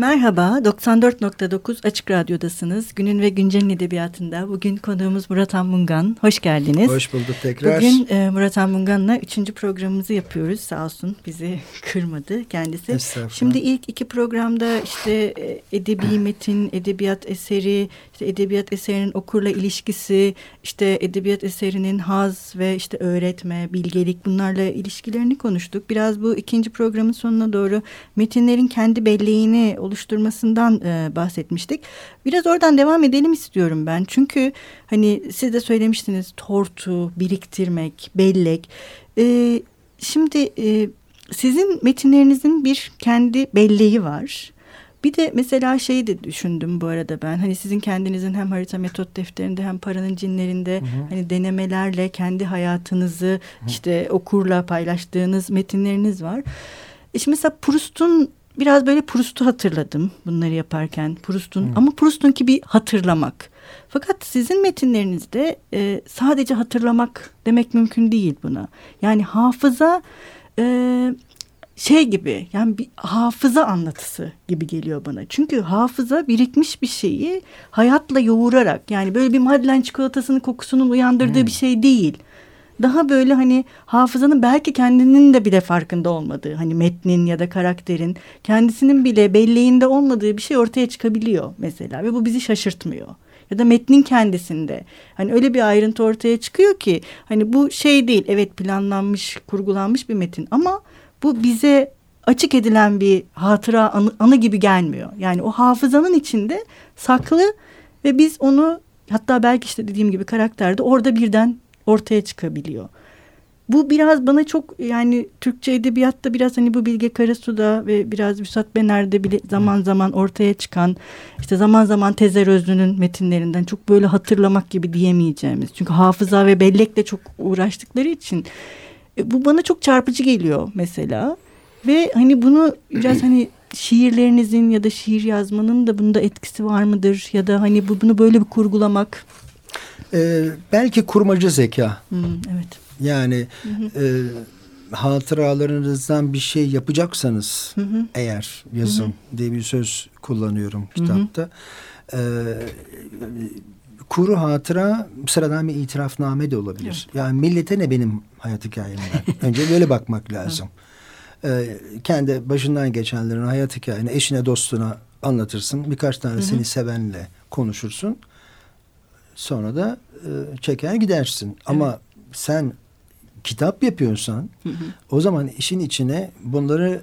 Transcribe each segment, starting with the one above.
Merhaba, 94.9 Açık Radyo'dasınız. Günün ve Güncel'in edebiyatında bugün konuğumuz Murat Anmungan. Hoş geldiniz. Hoş bulduk tekrar. Bugün e, Murat Anmungan'la üçüncü programımızı yapıyoruz. Sağ olsun bizi kırmadı kendisi. Şimdi ilk iki programda işte e, edebi metin, edebiyat eseri, işte edebiyat eserinin okurla ilişkisi, işte edebiyat eserinin haz ve işte öğretme, bilgelik bunlarla ilişkilerini konuştuk. Biraz bu ikinci programın sonuna doğru metinlerin kendi belleğini oluşturmasından e, bahsetmiştik. Biraz oradan devam edelim istiyorum ben. Çünkü hani siz de söylemiştiniz tortu, biriktirmek, bellek. E, şimdi e, sizin metinlerinizin bir kendi belleği var. Bir de mesela şeyi de düşündüm bu arada ben. Hani sizin kendinizin hem harita metot defterinde hem paranın cinlerinde hı hı. hani denemelerle kendi hayatınızı hı. işte okurla paylaştığınız metinleriniz var. E şimdi mesela Proust'un biraz böyle Proust'u hatırladım bunları yaparken. Proust'un hmm. ama Proust'un bir hatırlamak. Fakat sizin metinlerinizde e, sadece hatırlamak demek mümkün değil buna. Yani hafıza e, şey gibi yani bir hafıza anlatısı gibi geliyor bana. Çünkü hafıza birikmiş bir şeyi hayatla yoğurarak yani böyle bir Madeleine çikolatasının kokusunun uyandırdığı hmm. bir şey değil daha böyle hani hafızanın belki kendinin de bile farkında olmadığı hani metnin ya da karakterin kendisinin bile belleğinde olmadığı bir şey ortaya çıkabiliyor mesela ve bu bizi şaşırtmıyor ya da metnin kendisinde hani öyle bir ayrıntı ortaya çıkıyor ki hani bu şey değil evet planlanmış kurgulanmış bir metin ama bu bize açık edilen bir hatıra anı, anı gibi gelmiyor. Yani o hafızanın içinde saklı ve biz onu hatta belki işte dediğim gibi karakterde orada birden ortaya çıkabiliyor. Bu biraz bana çok yani Türkçe edebiyatta biraz hani bu Bilge Karasu'da ve biraz Vüsat Bener'de bile zaman zaman ortaya çıkan işte zaman zaman Tezer Özlü'nün metinlerinden çok böyle hatırlamak gibi diyemeyeceğimiz. Çünkü hafıza ve bellekle çok uğraştıkları için e, bu bana çok çarpıcı geliyor mesela. Ve hani bunu biraz hani şiirlerinizin ya da şiir yazmanın da bunda etkisi var mıdır? Ya da hani bu, bunu böyle bir kurgulamak ee, belki kurmacı zeka. Hmm, evet. Yani hı hı. E, hatıralarınızdan bir şey yapacaksanız hı hı. eğer yazın hı hı. diye bir söz kullanıyorum kitapta. Hı hı. E, kuru hatıra sıradan bir itirafname de olabilir. Evet. Yani millete ne benim hayat hikayemden? Önce böyle bakmak lazım. Ee, kendi başından geçenlerin hayat hikayeni eşine dostuna anlatırsın. Birkaç tanesini hı hı. sevenle konuşursun. Sonra da e, çeker gidersin. Evet. Ama sen kitap yapıyorsan hı hı. o zaman işin içine bunları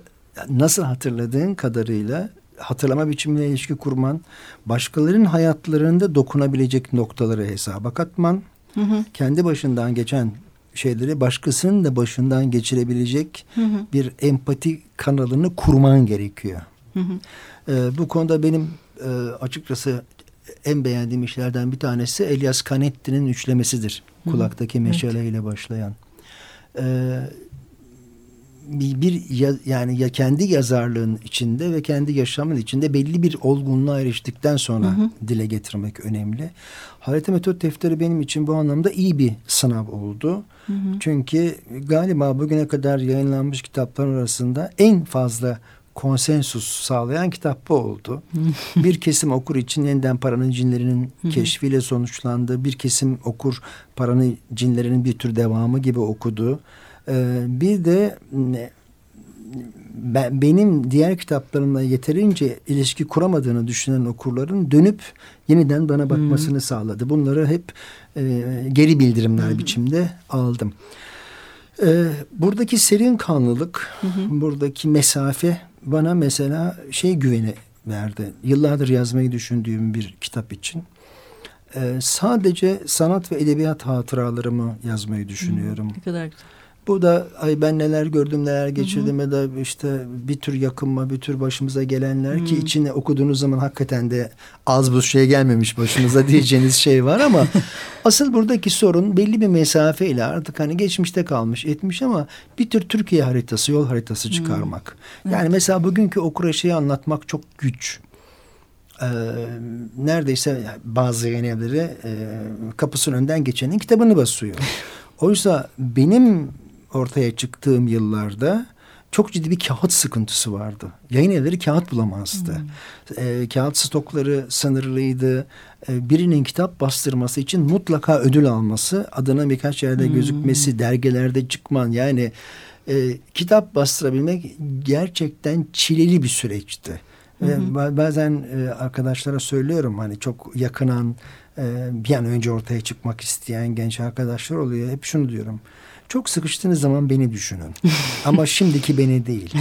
nasıl hatırladığın kadarıyla hatırlama biçimine ilişki kurman, başkalarının hayatlarında dokunabilecek noktaları hesaba katman, hı hı. kendi başından geçen şeyleri başkasının da başından geçirebilecek hı hı. bir empati kanalını kurman gerekiyor. Hı hı. Ee, bu konuda benim e, açıkçası en beğendiğim işlerden bir tanesi Elias Canetti'nin üçlemesidir. Hı. Kulaktaki meşaleyle evet. başlayan. Ee, bir, bir ya, yani ya kendi yazarlığın içinde ve kendi yaşamın içinde belli bir olgunluğa eriştikten sonra hı hı. dile getirmek önemli. Harita Metot Defteri benim için bu anlamda iyi bir sınav oldu. Hı hı. Çünkü galiba bugüne kadar yayınlanmış kitaplar arasında en fazla konsensus sağlayan kitap bu oldu. bir kesim okur için yeniden paranın cinlerinin keşfiyle sonuçlandı. Bir kesim okur paranın cinlerinin bir tür devamı gibi okudu. Ee, bir de ben, benim diğer kitaplarımla yeterince ilişki kuramadığını düşünen okurların dönüp yeniden bana bakmasını hmm. sağladı. Bunları hep e, geri bildirimler hmm. biçimde aldım. E, buradaki serin kanlılık, hmm. buradaki mesafe bana mesela şey güveni verdi. Yıllardır yazmayı düşündüğüm bir kitap için. Ee, sadece sanat ve edebiyat hatıralarımı yazmayı düşünüyorum. Ne kadar güzel. Bu da ay ben neler gördüm neler geçirdim ya da işte bir tür yakınma bir tür başımıza gelenler hı hı. ki içine okuduğunuz zaman hakikaten de az bu şey gelmemiş başımıza diyeceğiniz şey var ama asıl buradaki sorun belli bir mesafeyle artık hani geçmişte kalmış etmiş ama bir tür Türkiye haritası yol haritası çıkarmak. Hı. Yani evet. mesela bugünkü okura şeyi anlatmak çok güç. Ee, neredeyse bazı yayın evleri e, kapısının önden geçenin kitabını basıyor. Oysa benim ortaya çıktığım yıllarda çok ciddi bir kağıt sıkıntısı vardı. Yayın evleri kağıt bulamazdı. Hmm. E, kağıt stokları sınırlıydı. E, birinin kitap bastırması için mutlaka ödül alması, adına birkaç yerde hmm. gözükmesi, dergilerde çıkman yani e, kitap bastırabilmek gerçekten çileli bir süreçti. Ve bazen e, arkadaşlara söylüyorum hani çok yakınan e, bir an önce ortaya çıkmak isteyen genç arkadaşlar oluyor. Hep şunu diyorum. Çok sıkıştığınız zaman beni düşünün. Ama şimdiki beni değil.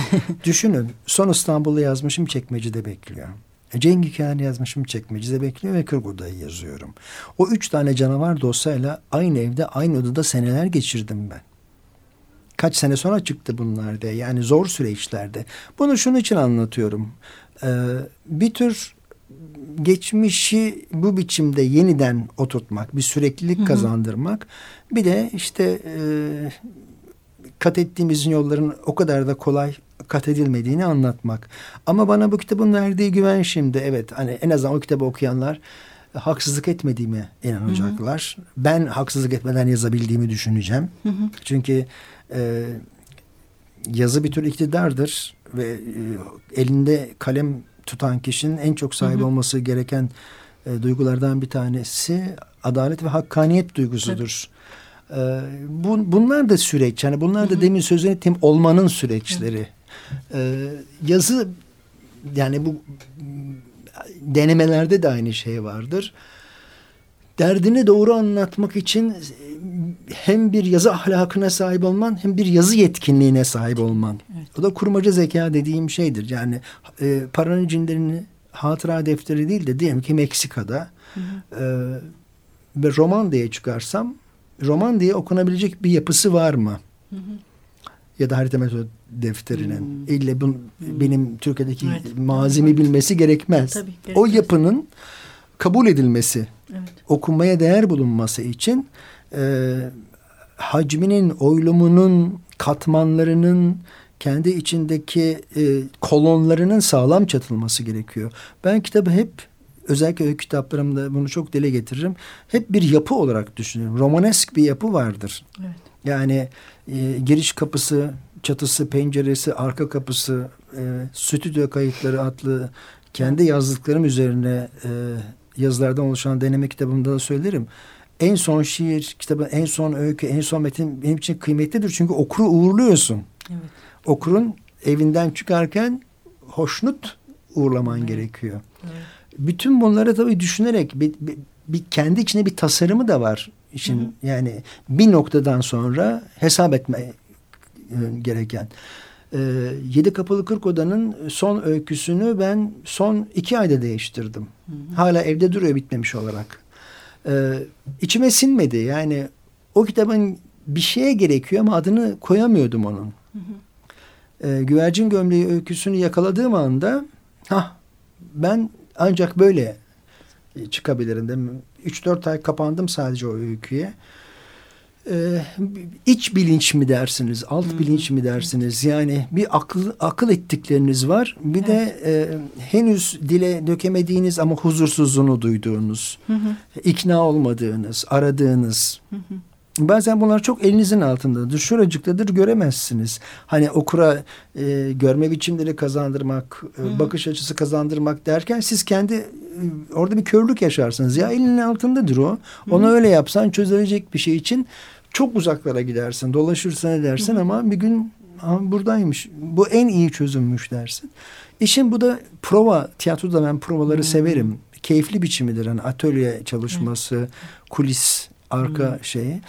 Düşünün. Son İstanbul'u yazmışım çekmecede bekliyor. E, Cengiz Hikaye'ni yazmışım çekmecede bekliyor ve Kırgurda'yı yazıyorum. O üç tane canavar dosyayla aynı evde aynı odada seneler geçirdim ben. Kaç sene sonra çıktı bunlar da yani zor süreçlerde. Bunu şunun için anlatıyorum. Ee, bir tür geçmişi bu biçimde yeniden oturtmak, bir süreklilik hı hı. kazandırmak. Bir de işte e, kat ettiğimiz yolların o kadar da kolay kat edilmediğini anlatmak. Ama bana bu kitabın verdiği güven şimdi evet hani en azından o kitabı okuyanlar haksızlık etmediğime inanacaklar. Hı hı. Ben haksızlık etmeden yazabildiğimi düşüneceğim. Hı hı. Çünkü e, yazı bir tür iktidardır ve e, elinde kalem tutan kişinin en çok sahip hı hı. olması gereken e, duygulardan bir tanesi adalet ve hakkaniyet duygusudur. E, bu, bunlar da süreç. Yani bunlar da hı hı. demin sözünü ettiğim olmanın süreçleri. E, yazı yani bu denemelerde de aynı şey vardır derdini doğru anlatmak için hem bir yazı ahlakına sahip olman hem bir yazı yetkinliğine sahip olman. Evet. O da kurmaca zeka dediğim şeydir. Yani e, paranın cinlerini hatıra defteri değil de diyelim ki Meksika'da hı hı. E, ve roman diye çıkarsam roman diye okunabilecek bir yapısı var mı? Hı hı. Ya da harita metod defterinin. Hmm. İlle bun, hmm. benim Türkiye'deki evet. mazimi bilmesi gerekmez. Tabii, gerekmez. O yapının kabul edilmesi evet. okunmaya değer bulunması için e, hacminin, oylumunun, katmanlarının kendi içindeki e, kolonlarının sağlam çatılması gerekiyor. Ben kitabı hep özellikle öykü kitaplarımda bunu çok dile getiririm. Hep bir yapı olarak düşünüyorum. Romanesk bir yapı vardır. Evet. Yani e, giriş kapısı, çatısı, penceresi, arka kapısı, e, stüdyo kayıtları adlı kendi yazdıklarım üzerine e, yazılardan oluşan deneme kitabımda da söylerim. En son şiir kitabı, en son öykü, en son metin benim için kıymetlidir. Çünkü okuru uğurluyorsun. Evet. Okurun evinden çıkarken hoşnut uğurlaman evet. gerekiyor. Evet. Bütün bunları tabii düşünerek bir, bir, bir kendi içinde bir tasarımı da var işin. Hı hı. Yani bir noktadan sonra hesap etme e, gereken. E, Yedi Kapılı Kırk Oda'nın son öyküsünü ben son iki ayda değiştirdim. Hı hı. Hala evde duruyor bitmemiş olarak. E, içime sinmedi yani o kitabın bir şeye gerekiyor ama adını koyamıyordum onun. Hı hı. E, Güvercin Gömleği öyküsünü yakaladığım anda ha ben ancak böyle çıkabilirim. Üç dört ay kapandım sadece o öyküye e, iç bilinç mi dersiniz, alt Hı-hı. bilinç mi dersiniz? Yani bir akıl akıl ettikleriniz var. Bir evet. de e, henüz dile dökemediğiniz ama huzursuzluğunu duyduğunuz, Hı-hı. ikna olmadığınız, aradığınız. Hı-hı. Bazen bunlar çok elinizin altındadır. Şuracıktadır göremezsiniz. Hani okura e, görme biçimleri kazandırmak, e, bakış açısı kazandırmak derken siz kendi e, orada bir körlük yaşarsınız. Ya elinin altındadır o. Onu Hı-hı. öyle yapsan çözülecek bir şey için çok uzaklara gidersin. Dolaşırsın edersin Hı-hı. ama bir gün buradaymış. Bu en iyi çözümmüş dersin. İşin bu da prova. Tiyatroda ben provaları Hı-hı. severim. Keyifli biçimidir. Hani atölye çalışması, Hı-hı. kulis, arka Hı-hı. şeyi.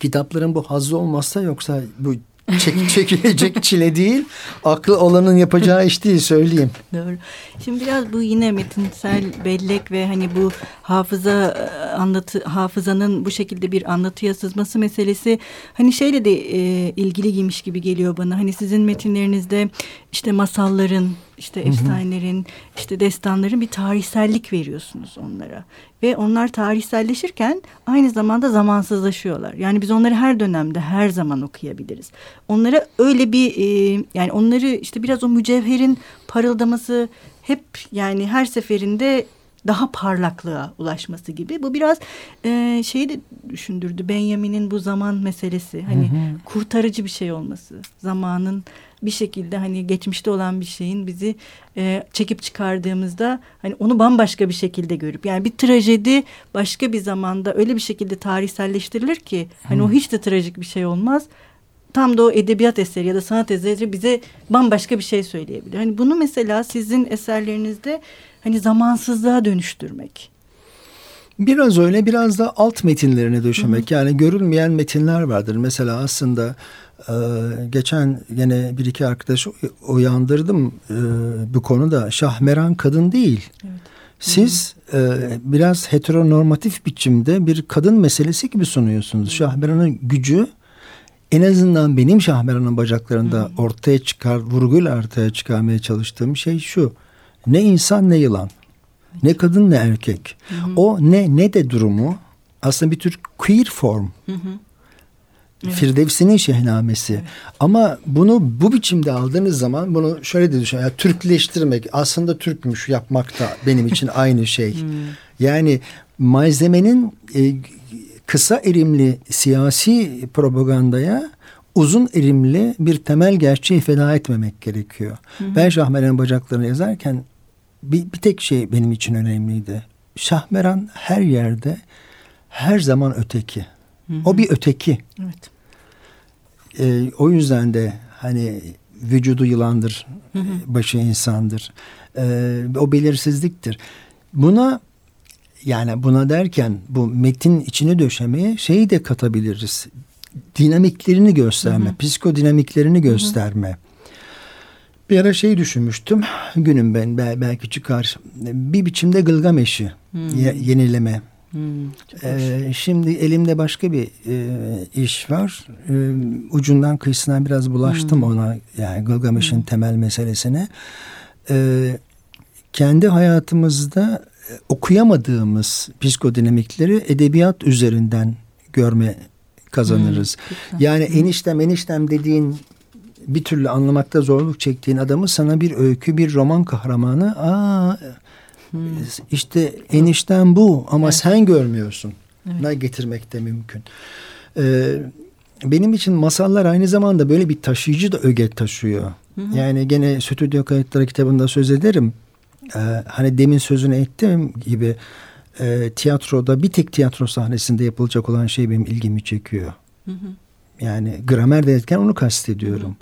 Kitapların bu hazzı olmazsa yoksa bu çek, çekilecek çile değil. Aklı olanın yapacağı iş değil söyleyeyim. Doğru. Şimdi biraz bu yine metinsel bellek ve hani bu hafıza e, anlatı hafızanın bu şekilde bir anlatıya sızması meselesi hani şeyle de e, ilgiliymiş gibi geliyor bana. Hani sizin metinlerinizde işte masalların işte efsanelerin, işte destanların bir tarihsellik veriyorsunuz onlara. Ve onlar tarihselleşirken aynı zamanda zamansızlaşıyorlar. Yani biz onları her dönemde, her zaman okuyabiliriz. Onlara öyle bir, e, yani onları işte biraz o mücevherin parıldaması hep yani her seferinde daha parlaklığa ulaşması gibi. Bu biraz e, şeyi de düşündürdü. Benjamin'in bu zaman meselesi. Hani hı hı. kurtarıcı bir şey olması. Zamanın bir şekilde hani geçmişte olan bir şeyin bizi e, çekip çıkardığımızda hani onu bambaşka bir şekilde görüp yani bir trajedi başka bir zamanda öyle bir şekilde tarihselleştirilir ki hani hı. o hiç de trajik bir şey olmaz tam da o edebiyat eseri ya da sanat eseri bize bambaşka bir şey söyleyebilir. Hani bunu mesela sizin eserlerinizde hani zamansızlığa dönüştürmek. Biraz öyle biraz da alt metinlerine döşemek. Hı hı. Yani görülmeyen metinler vardır. Mesela aslında e, geçen yine bir iki arkadaş uyandırdım e, bu konuda. Şahmeran kadın değil. Evet. Siz e, biraz heteronormatif biçimde bir kadın meselesi gibi sunuyorsunuz. Şahmeran'ın gücü en azından benim Şahmeran'ın bacaklarında hmm. ortaya çıkar, vurguyla ortaya çıkarmaya çalıştığım şey şu. Ne insan ne yılan. Ne kadın ne erkek. Hı O ne ne de durumu aslında bir tür queer form. Hı Evet. Firdevsi'nin şehnamesi. Evet. Ama bunu bu biçimde aldığınız zaman bunu şöyle de düşün. Yani Türkleştirmek aslında Türkmüş yapmak da benim için aynı şey. Hmm. Yani malzemenin e, kısa erimli siyasi propagandaya uzun erimli bir temel gerçeği feda etmemek gerekiyor. Hı hı. Ben Şahmeran'ın bacaklarını yazarken bir, bir tek şey benim için önemliydi. Şahmeran her yerde her zaman öteki. Hı hı. O bir öteki. Evet. Ee, o yüzden de hani vücudu yılandır, hı hı. başı insandır. Ee, o belirsizliktir. Buna yani buna derken bu metin içine döşemeye şeyi de katabiliriz. Dinamiklerini gösterme, hı hı. psikodinamiklerini gösterme. Hı hı. Bir ara şey düşünmüştüm. Günüm ben belki çıkar. Bir biçimde Gılgameş'i hmm. yenileme. Hmm, ee, şimdi elimde başka bir e, iş var. E, ucundan kıyısına biraz bulaştım hmm. ona. Yani Gılgameş'in hmm. temel meselesine. E, kendi hayatımızda okuyamadığımız psikodinamikleri edebiyat üzerinden görme kazanırız. Hmm, yani eniştem eniştem dediğin bir türlü anlamakta zorluk çektiğin adamı sana bir öykü, bir roman kahramanı aa hmm. işte enişten bu ama evet. sen görmüyorsun. Evet. Ne getirmek de mümkün. Ee, benim için masallar aynı zamanda böyle bir taşıyıcı da öge taşıyor. Hı hı. Yani gene stüdyo kayıtları kitabında söz ederim. Ee, hani demin sözünü ettiğim gibi e, tiyatroda bir tek tiyatro sahnesinde yapılacak olan şey benim ilgimi çekiyor. Hı hı. Yani gramer derken onu kastediyorum.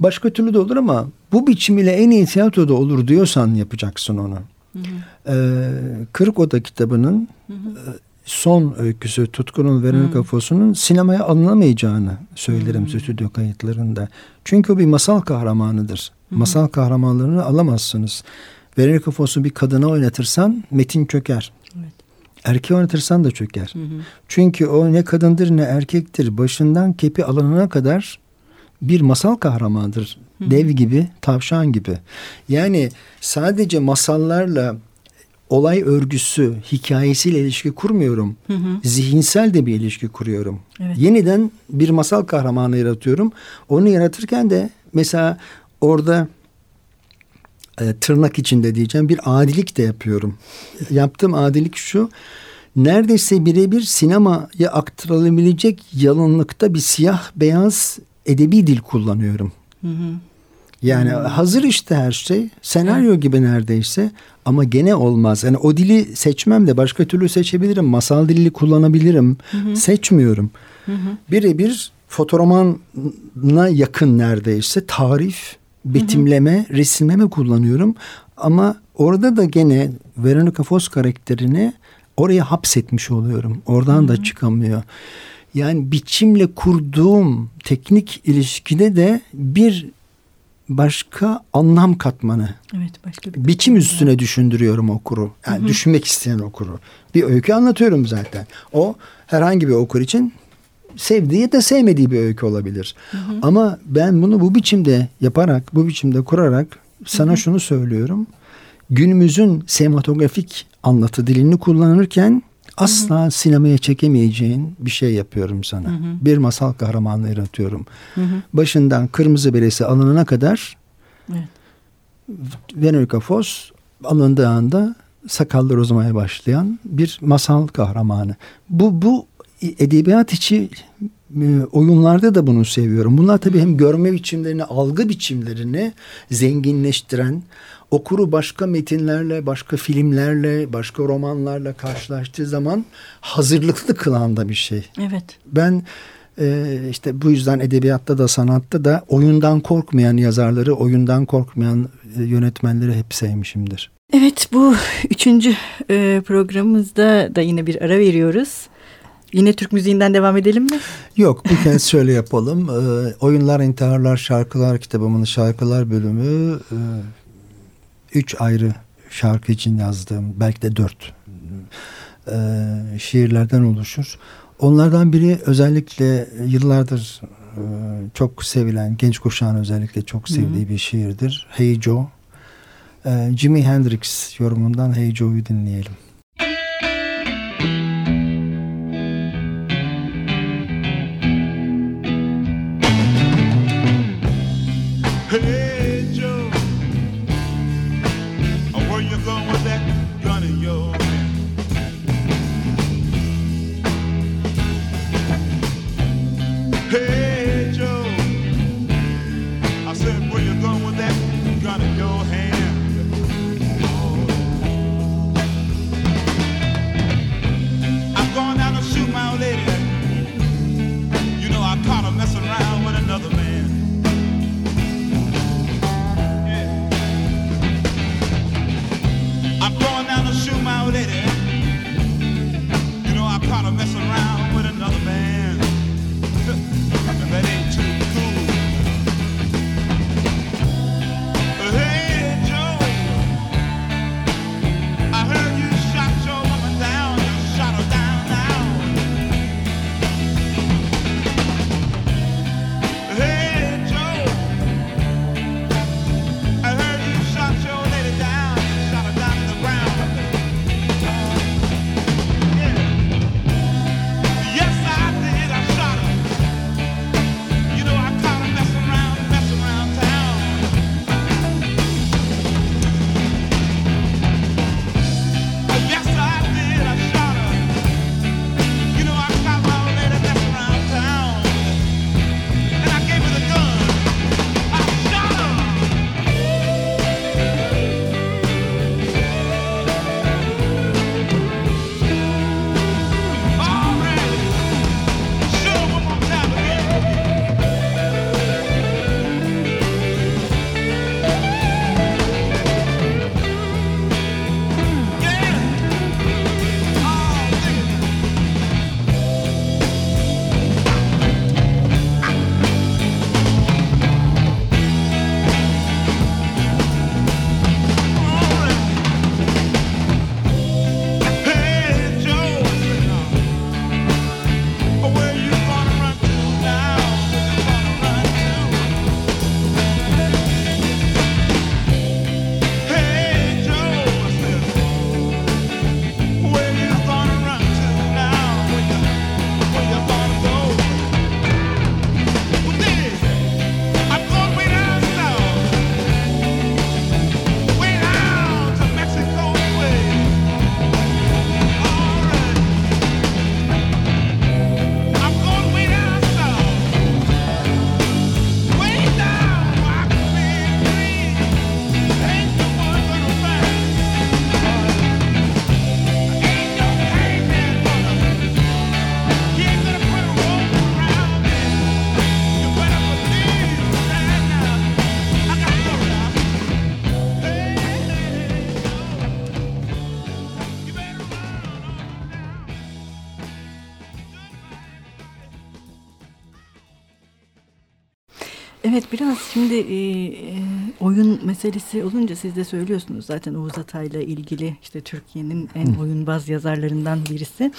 Başka türlü de olur ama bu biçim ile en iyi tiyatroda olur diyorsan yapacaksın onu. Hı hı. Ee, Kırık Oda kitabının hı hı. E, son öyküsü Tutkun'un Veronica Foss'unun sinemaya alınamayacağını söylerim hı stüdyo kayıtlarında. Çünkü o bir masal kahramanıdır. Hı Masal kahramanlarını alamazsınız. Veronica Foss'u bir kadına oynatırsan metin çöker. Erkeği oynatırsan da çöker. Hı hı. Çünkü o ne kadındır ne erkektir. Başından kepi alanına kadar bir masal kahramanıdır. Hı. Dev gibi, tavşan gibi. Yani sadece masallarla olay örgüsü, hikayesiyle ilişki kurmuyorum. Hı hı. Zihinsel de bir ilişki kuruyorum. Evet. Yeniden bir masal kahramanı yaratıyorum. Onu yaratırken de mesela orada e, tırnak içinde diyeceğim bir adilik de yapıyorum. Yaptığım adilik şu. Neredeyse birebir sinemaya aktarılabilecek yalınlıkta bir siyah beyaz edebi dil kullanıyorum. Hı hı. Yani hmm. hazır işte her şey. Senaryo evet. gibi neredeyse ama gene olmaz. Yani o dili seçmem de başka türlü seçebilirim. Masal dilini kullanabilirim. Hı Seçmiyorum. Birebir fotoromana yakın neredeyse tarif betimleme, hı hı. resimleme kullanıyorum. Ama orada da gene Veronica Foss karakterini oraya hapsetmiş oluyorum. Oradan hı hı. da çıkamıyor. Yani biçimle kurduğum teknik ilişkide de bir başka anlam katmanı. Evet, başka bir biçim üstüne var. düşündürüyorum okuru. Yani hı hı. düşünmek isteyen okuru. Bir öykü anlatıyorum zaten. O herhangi bir okur için sevdiği ya da sevmediği bir öykü olabilir. Hı hı. Ama ben bunu bu biçimde yaparak, bu biçimde kurarak sana hı hı. şunu söylüyorum. Günümüzün sinematografik anlatı dilini kullanırken asla hı hı. sinemaya çekemeyeceğin bir şey yapıyorum sana. Hı hı. Bir masal kahramanı yaratıyorum. Hı hı. Başından kırmızı beresi alınana kadar evet. Veronica Foss alındığı anda sakallar uzamaya başlayan bir masal kahramanı. Bu bu edebiyat içi e, oyunlarda da bunu seviyorum. Bunlar tabii hem görme biçimlerini, algı biçimlerini zenginleştiren, okuru başka metinlerle, başka filmlerle, başka romanlarla karşılaştığı zaman hazırlıklı kılan da bir şey. Evet. Ben e, işte bu yüzden edebiyatta da sanatta da oyundan korkmayan yazarları, oyundan korkmayan e, yönetmenleri hep sevmişimdir. Evet bu üçüncü e, programımızda da yine bir ara veriyoruz. Yine Türk müziğinden devam edelim mi? Yok bu kez şöyle yapalım. Ee, Oyunlar, İntiharlar, Şarkılar kitabımın şarkılar bölümü e, üç ayrı şarkı için yazdığım belki de dört e, şiirlerden oluşur. Onlardan biri özellikle yıllardır e, çok sevilen genç kuşağın özellikle çok sevdiği bir şiirdir. Hey Joe. E, Jimi Hendrix yorumundan Hey Joe'yu dinleyelim. Hey. Evet biraz şimdi e, e, oyun meselesi olunca siz de söylüyorsunuz zaten Oğuz Atay'la ilgili işte Türkiye'nin en oyunbaz yazarlarından birisi.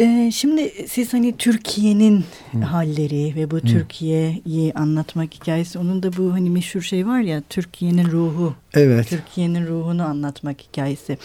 E, şimdi siz hani Türkiye'nin halleri ve bu Türkiye'yi anlatmak hikayesi onun da bu hani meşhur şey var ya Türkiye'nin ruhu. Evet. Türkiye'nin ruhunu anlatmak hikayesi.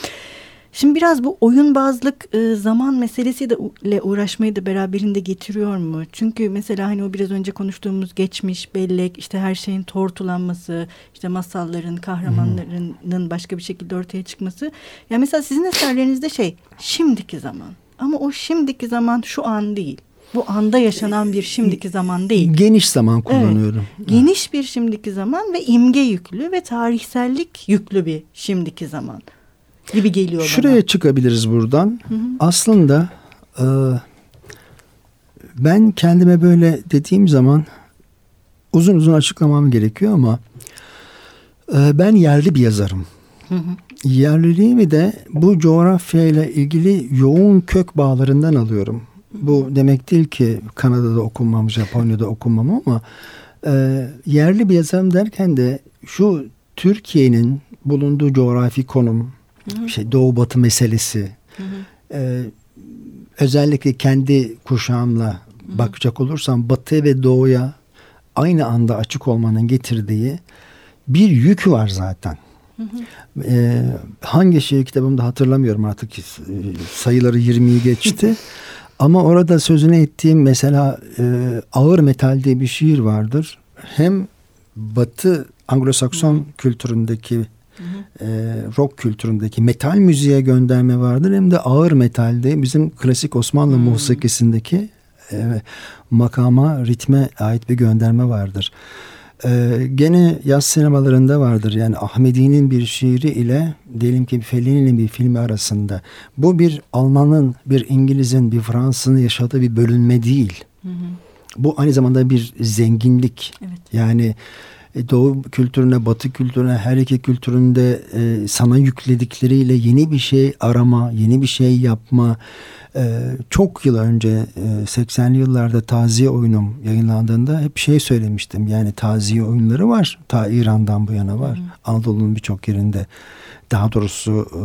Şimdi biraz bu oyunbazlık e, zaman meselesi de ile uğraşmayı da beraberinde getiriyor mu? Çünkü mesela hani o biraz önce konuştuğumuz geçmiş, bellek, işte her şeyin tortulanması, işte masalların, kahramanlarının başka bir şekilde ortaya çıkması. Ya yani mesela sizin eserlerinizde şey şimdiki zaman. Ama o şimdiki zaman şu an değil. Bu anda yaşanan bir şimdiki zaman değil. Geniş zaman kullanıyorum. Evet, geniş bir şimdiki zaman ve imge yüklü ve tarihsellik yüklü bir şimdiki zaman gibi geliyor Şuraya bana. çıkabiliriz buradan. Hı hı. Aslında e, ben kendime böyle dediğim zaman uzun uzun açıklamam gerekiyor ama e, ben yerli bir yazarım. Hı hı. Yerliliğimi de bu coğrafyayla ilgili yoğun kök bağlarından alıyorum. Bu demek değil ki Kanada'da okunmam, Japonya'da okunmam ama e, yerli bir yazarım derken de şu Türkiye'nin bulunduğu coğrafi konum, hı hı. şey Doğu Batı meselesi, hı hı. E, özellikle kendi kuşağımla hı hı. bakacak olursam Batı ve Doğu'ya aynı anda açık olmanın getirdiği bir yük var zaten. Hı hı. Ee, hangi şey kitabımda hatırlamıyorum artık sayıları 20'yi geçti. Ama orada sözünü ettiğim mesela e, ağır metal diye bir şiir vardır. Hem Batı Anglo-Sakson kültüründeki e, rock kültüründeki metal müziğe gönderme vardır. Hem de ağır metalde bizim klasik Osmanlı hmm. musikisindeki e, makama, ritme ait bir gönderme vardır. Ee, gene yaz sinemalarında vardır. Yani Ahmedi'nin bir şiiri ile diyelim ki Fellini'nin bir filmi arasında. Bu bir Alman'ın, bir İngiliz'in, bir Fransız'ın yaşadığı bir bölünme değil. Hı hı. Bu aynı zamanda bir zenginlik. Evet. Yani e, Doğu kültürüne, Batı kültürüne, her iki kültüründe e, sana yükledikleriyle yeni bir şey arama, yeni bir şey yapma, ee, çok yıl önce e, 80'li yıllarda taziye oyunum yayınlandığında hep şey söylemiştim. Yani taziye oyunları var. Ta İran'dan bu yana var. Hı Anadolu'nun birçok yerinde. Daha doğrusu e,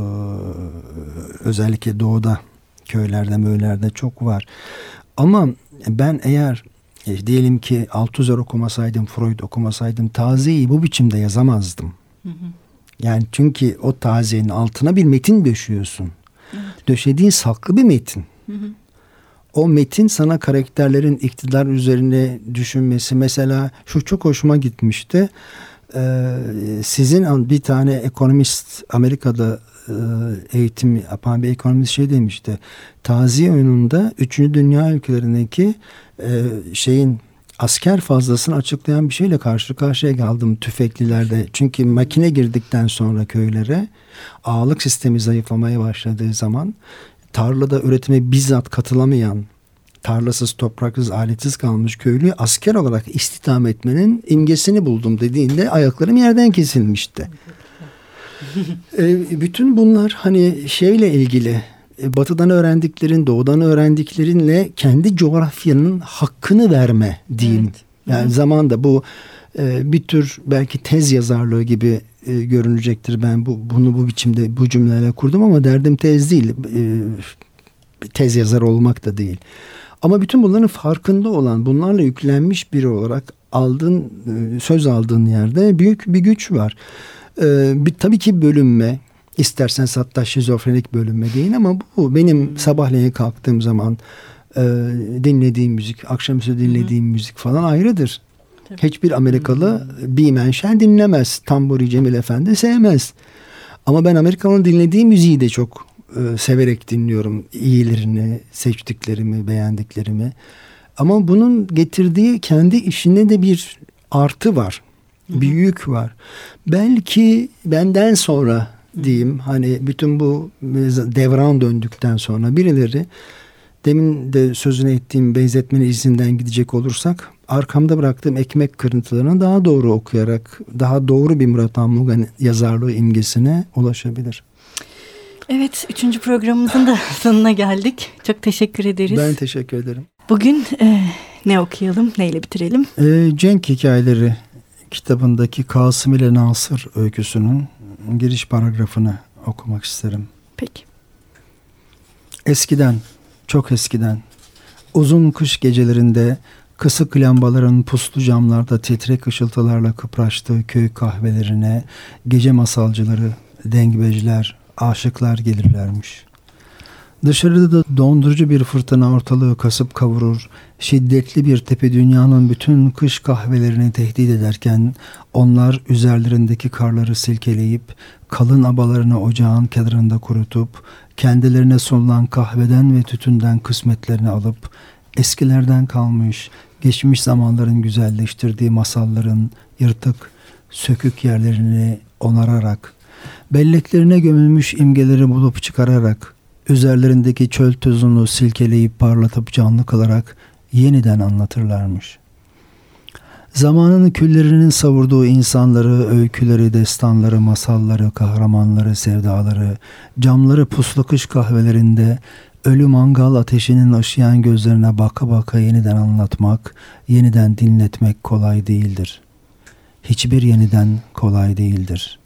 özellikle doğuda köylerde möylerde çok var. Ama ben eğer e, diyelim ki Althusser okumasaydım, Freud okumasaydım taziyeyi bu biçimde yazamazdım. Hı hı. Yani çünkü o taziyenin altına bir metin döşüyorsun. Evet. Döşediğin saklı bir metin. Hı hı. O metin sana karakterlerin iktidar üzerine düşünmesi mesela şu çok hoşuma gitmişti. Ee, sizin bir tane ekonomist Amerika'da eğitim yapan bir ekonomist şey demişti. Tazi oyununda 3. Dünya ülkelerindeki e, şeyin asker fazlasını açıklayan bir şeyle karşı karşıya geldim tüfeklilerde. Çünkü makine girdikten sonra köylere ağalık sistemi zayıflamaya başladığı zaman tarlada üretime bizzat katılamayan tarlasız, topraksız, aletsiz kalmış köylüyü asker olarak istihdam etmenin imgesini buldum dediğinde ayaklarım yerden kesilmişti. E, bütün bunlar hani şeyle ilgili e, batıdan öğrendiklerin, doğudan öğrendiklerinle kendi coğrafyanın hakkını verme diyeyim. Evet. Yani zamanda bu e, bir tür belki tez yazarlığı gibi e, görünecektir. Ben bu bunu bu biçimde bu cümlelerle kurdum ama derdim tez değil. E, tez yazar olmak da değil. Ama bütün bunların farkında olan, bunlarla yüklenmiş biri olarak aldığın e, söz aldığın yerde büyük bir güç var. E, bir, tabii ki bölünme, istersen hatta şizofrenik bölünme değil ama bu benim sabahleyin kalktığım zaman e, dinlediğim müzik, akşamüstü dinlediğim Hı. müzik falan ayrıdır. Tabii. Hiçbir Amerikalı hmm. bir menşen dinlemez. Tamburi Cemil Efendi sevmez. Ama ben Amerikalı'nın dinlediği müziği de çok e, severek dinliyorum. İyilerini, seçtiklerimi, beğendiklerimi. Ama bunun getirdiği kendi işine de bir artı var. Bir yük var. Belki benden sonra diyeyim hani bütün bu devran döndükten sonra birileri demin de sözünü ettiğim benzetmenin izinden gidecek olursak arkamda bıraktığım ekmek kırıntılarını daha doğru okuyarak daha doğru bir Murat Anmugan yazarlığı imgesine ulaşabilir. Evet, üçüncü programımızın da sonuna geldik. Çok teşekkür ederiz. Ben teşekkür ederim. Bugün e, ne okuyalım, neyle bitirelim? E, Cenk Hikayeleri kitabındaki Kasım ile Nasır öyküsünün giriş paragrafını okumak isterim. Peki. Eskiden, çok eskiden, uzun kış gecelerinde kısık lambaların puslu camlarda titrek ışıltılarla kıpraştığı köy kahvelerine gece masalcıları, dengbeciler, aşıklar gelirlermiş. Dışarıda da dondurucu bir fırtına ortalığı kasıp kavurur, şiddetli bir tepe dünyanın bütün kış kahvelerini tehdit ederken onlar üzerlerindeki karları silkeleyip kalın abalarını ocağın kenarında kurutup kendilerine sunulan kahveden ve tütünden kısmetlerini alıp eskilerden kalmış geçmiş zamanların güzelleştirdiği masalların yırtık sökük yerlerini onararak belleklerine gömülmüş imgeleri bulup çıkararak üzerlerindeki çöl tozunu silkeleyip parlatıp canlı kılarak yeniden anlatırlarmış. Zamanın küllerinin savurduğu insanları, öyküleri, destanları, masalları, kahramanları, sevdaları, camları puslu kış kahvelerinde ölü mangal ateşinin ışıyan gözlerine baka baka yeniden anlatmak, yeniden dinletmek kolay değildir. Hiçbir yeniden kolay değildir.''